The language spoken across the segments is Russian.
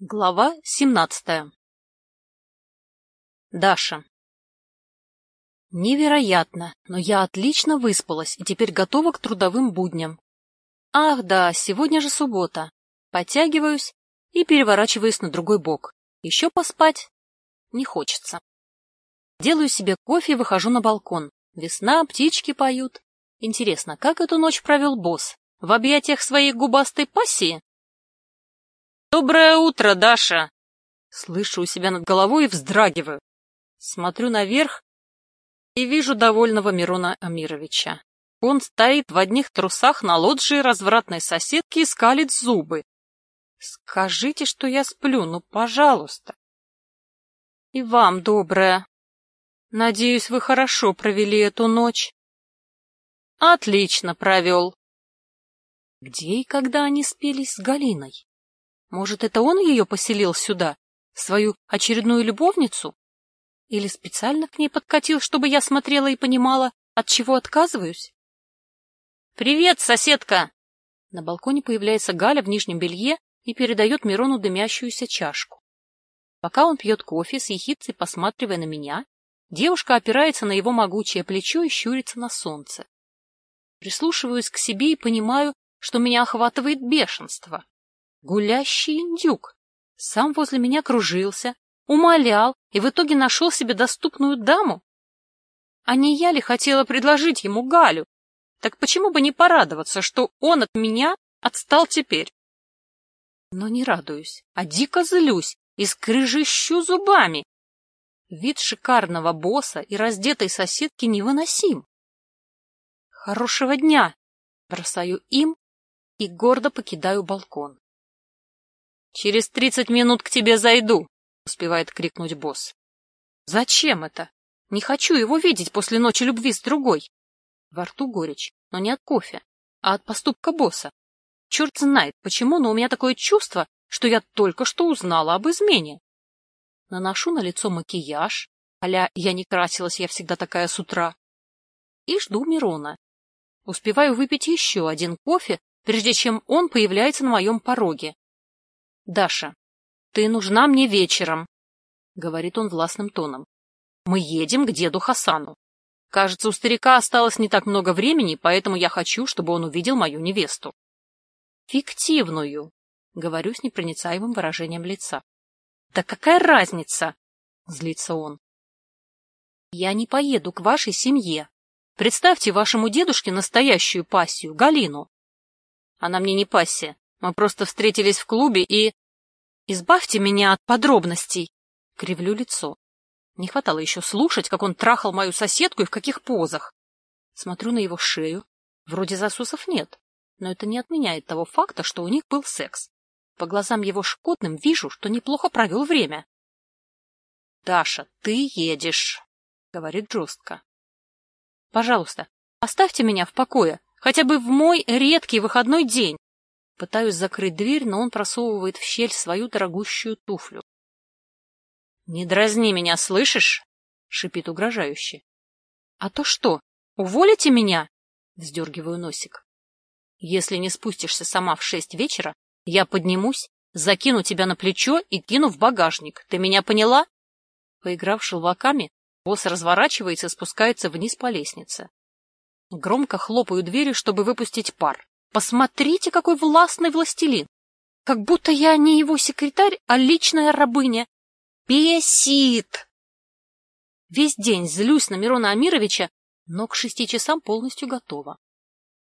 Глава семнадцатая Даша Невероятно, но я отлично выспалась и теперь готова к трудовым будням. Ах да, сегодня же суббота. Подтягиваюсь и переворачиваюсь на другой бок. Еще поспать не хочется. Делаю себе кофе и выхожу на балкон. Весна, птички поют. Интересно, как эту ночь провел босс? В объятиях своей губастой пассии? «Доброе утро, Даша!» Слышу у себя над головой и вздрагиваю. Смотрю наверх и вижу довольного Мирона Амировича. Он стоит в одних трусах на лоджии развратной соседки и скалит зубы. Скажите, что я сплю, ну, пожалуйста. И вам доброе. Надеюсь, вы хорошо провели эту ночь. Отлично провел. Где и когда они спелись с Галиной? Может, это он ее поселил сюда, свою очередную любовницу? Или специально к ней подкатил, чтобы я смотрела и понимала, от чего отказываюсь? «Привет, соседка!» На балконе появляется Галя в нижнем белье и передает Мирону дымящуюся чашку. Пока он пьет кофе, с ехицей посматривая на меня, девушка опирается на его могучее плечо и щурится на солнце. Прислушиваюсь к себе и понимаю, что меня охватывает бешенство. Гулящий индюк. Сам возле меня кружился, умолял и в итоге нашел себе доступную даму. А не я ли хотела предложить ему Галю? Так почему бы не порадоваться, что он от меня отстал теперь? Но не радуюсь, а дико злюсь и скрыжищу зубами. Вид шикарного босса и раздетой соседки невыносим. Хорошего дня! Бросаю им и гордо покидаю балкон. «Через тридцать минут к тебе зайду», — успевает крикнуть босс. «Зачем это? Не хочу его видеть после ночи любви с другой». Во рту горечь, но не от кофе, а от поступка босса. Черт знает почему, но у меня такое чувство, что я только что узнала об измене. Наношу на лицо макияж, аля «я не красилась, я всегда такая с утра», и жду Мирона. Успеваю выпить еще один кофе, прежде чем он появляется на моем пороге. Даша, ты нужна мне вечером, — говорит он властным тоном. Мы едем к деду Хасану. Кажется, у старика осталось не так много времени, поэтому я хочу, чтобы он увидел мою невесту. Фиктивную, — говорю с непроницаемым выражением лица. Да какая разница? — злится он. Я не поеду к вашей семье. Представьте вашему дедушке настоящую пассию, Галину. Она мне не пассия. Мы просто встретились в клубе и... Избавьте меня от подробностей. Кривлю лицо. Не хватало еще слушать, как он трахал мою соседку и в каких позах. Смотрю на его шею. Вроде засусов нет, но это не отменяет того факта, что у них был секс. По глазам его шкотным вижу, что неплохо провел время. — Даша, ты едешь, — говорит жестко. — Пожалуйста, оставьте меня в покое, хотя бы в мой редкий выходной день. Пытаюсь закрыть дверь, но он просовывает в щель свою дорогущую туфлю. — Не дразни меня, слышишь? — шипит угрожающе. — А то что, уволите меня? — вздергиваю носик. — Если не спустишься сама в шесть вечера, я поднимусь, закину тебя на плечо и кину в багажник. Ты меня поняла? Поиграв шелваками, босс разворачивается и спускается вниз по лестнице. Громко хлопаю дверью, чтобы выпустить пар. Посмотрите, какой властный властелин! Как будто я не его секретарь, а личная рабыня. Бесит! Весь день злюсь на Мирона Амировича, но к шести часам полностью готова.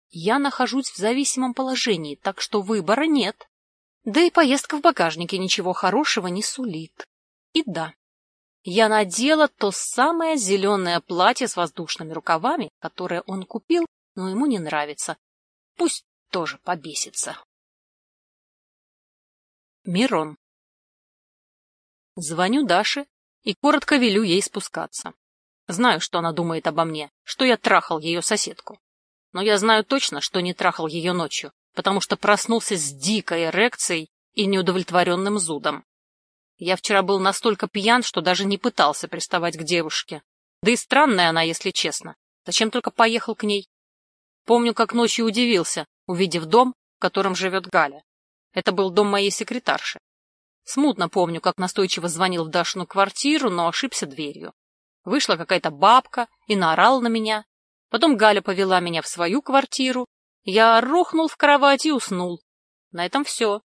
Я нахожусь в зависимом положении, так что выбора нет. Да и поездка в багажнике ничего хорошего не сулит. И да, я надела то самое зеленое платье с воздушными рукавами, которое он купил, но ему не нравится. Пусть тоже побесится. Мирон. Звоню Даше и коротко велю ей спускаться. Знаю, что она думает обо мне, что я трахал ее соседку. Но я знаю точно, что не трахал ее ночью, потому что проснулся с дикой эрекцией и неудовлетворенным зудом. Я вчера был настолько пьян, что даже не пытался приставать к девушке. Да и странная она, если честно. Зачем только поехал к ней? Помню, как ночью удивился, увидев дом, в котором живет Галя. Это был дом моей секретарши. Смутно помню, как настойчиво звонил в Дашину квартиру, но ошибся дверью. Вышла какая-то бабка и наорала на меня. Потом Галя повела меня в свою квартиру. Я рухнул в кровать и уснул. На этом все.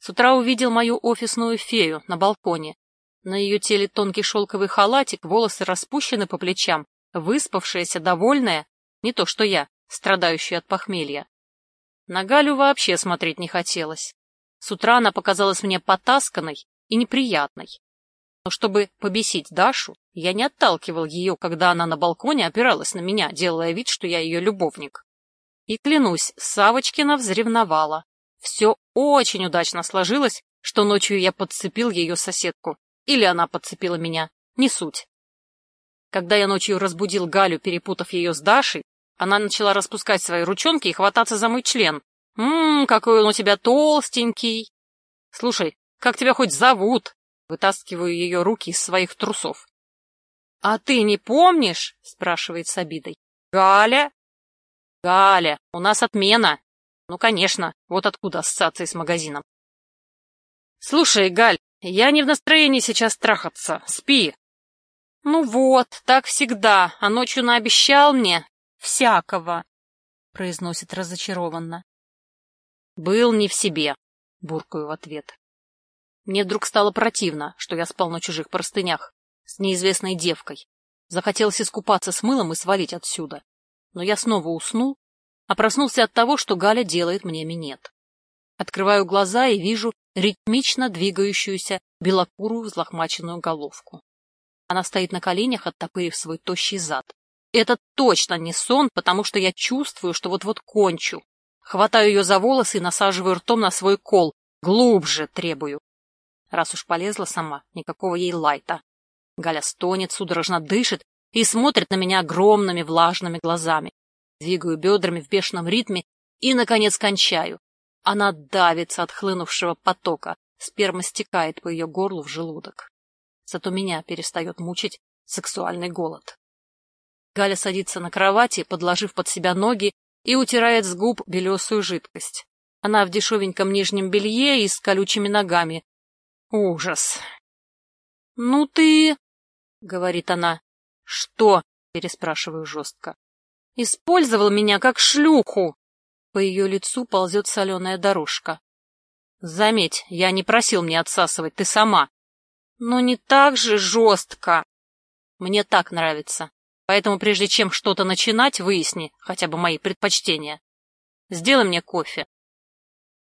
С утра увидел мою офисную фею на балконе. На ее теле тонкий шелковый халатик, волосы распущены по плечам, выспавшаяся, довольная, не то что я, страдающая от похмелья. На Галю вообще смотреть не хотелось. С утра она показалась мне потасканной и неприятной. Но чтобы побесить Дашу, я не отталкивал ее, когда она на балконе опиралась на меня, делая вид, что я ее любовник. И клянусь, Савочкина взревновала. Все очень удачно сложилось, что ночью я подцепил ее соседку. Или она подцепила меня. Не суть. Когда я ночью разбудил Галю, перепутав ее с Дашей, она начала распускать свои ручонки и хвататься за мой член. «Ммм, какой он у тебя толстенький!» «Слушай, как тебя хоть зовут?» Вытаскиваю ее руки из своих трусов. «А ты не помнишь?» — спрашивает с обидой. «Галя?» «Галя, у нас отмена!» «Ну, конечно, вот откуда ассоциации с магазином». «Слушай, Галь, я не в настроении сейчас трахаться. Спи!» «Ну вот, так всегда, а ночью наобещал мне всякого», — произносит разочарованно. «Был не в себе», — буркаю в ответ. Мне вдруг стало противно, что я спал на чужих простынях с неизвестной девкой. Захотелось искупаться с мылом и свалить отсюда. Но я снова уснул, а проснулся от того, что Галя делает мне минет. Открываю глаза и вижу ритмично двигающуюся белокурую взлохмаченную головку. Она стоит на коленях, оттопырив свой тощий зад. Это точно не сон, потому что я чувствую, что вот-вот кончу. Хватаю ее за волосы и насаживаю ртом на свой кол. Глубже требую. Раз уж полезла сама, никакого ей лайта. Галя стонет, судорожно дышит и смотрит на меня огромными влажными глазами. Двигаю бедрами в бешеном ритме и, наконец, кончаю. Она давится от хлынувшего потока, сперма стекает по ее горлу в желудок. Зато меня перестает мучить сексуальный голод. Галя садится на кровати, подложив под себя ноги и утирает с губ белесую жидкость. Она в дешевеньком нижнем белье и с колючими ногами. Ужас. — Ну ты... — говорит она. — Что? — переспрашиваю жестко. — Использовал меня как шлюху. По ее лицу ползет соленая дорожка. — Заметь, я не просил мне отсасывать, ты сама. — Но не так же жестко. Мне так нравится. Поэтому прежде чем что-то начинать, выясни хотя бы мои предпочтения. Сделай мне кофе.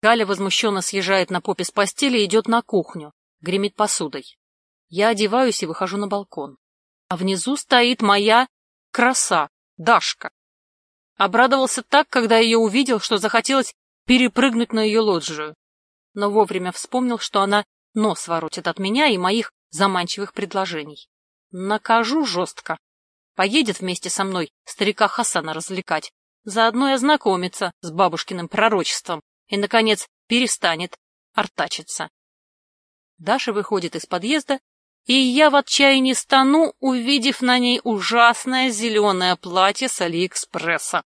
Галя возмущенно съезжает на попе с постели и идет на кухню, гремит посудой. Я одеваюсь и выхожу на балкон. А внизу стоит моя краса, Дашка. Обрадовался так, когда ее увидел, что захотелось перепрыгнуть на ее лоджию. Но вовремя вспомнил, что она нос воротит от меня и моих заманчивых предложений. Накажу жестко, Поедет вместе со мной старика Хасана развлекать, заодно и ознакомится с бабушкиным пророчеством и, наконец, перестанет артачиться. Даша выходит из подъезда, и я в отчаянии стану, увидев на ней ужасное зеленое платье с Алиэкспресса.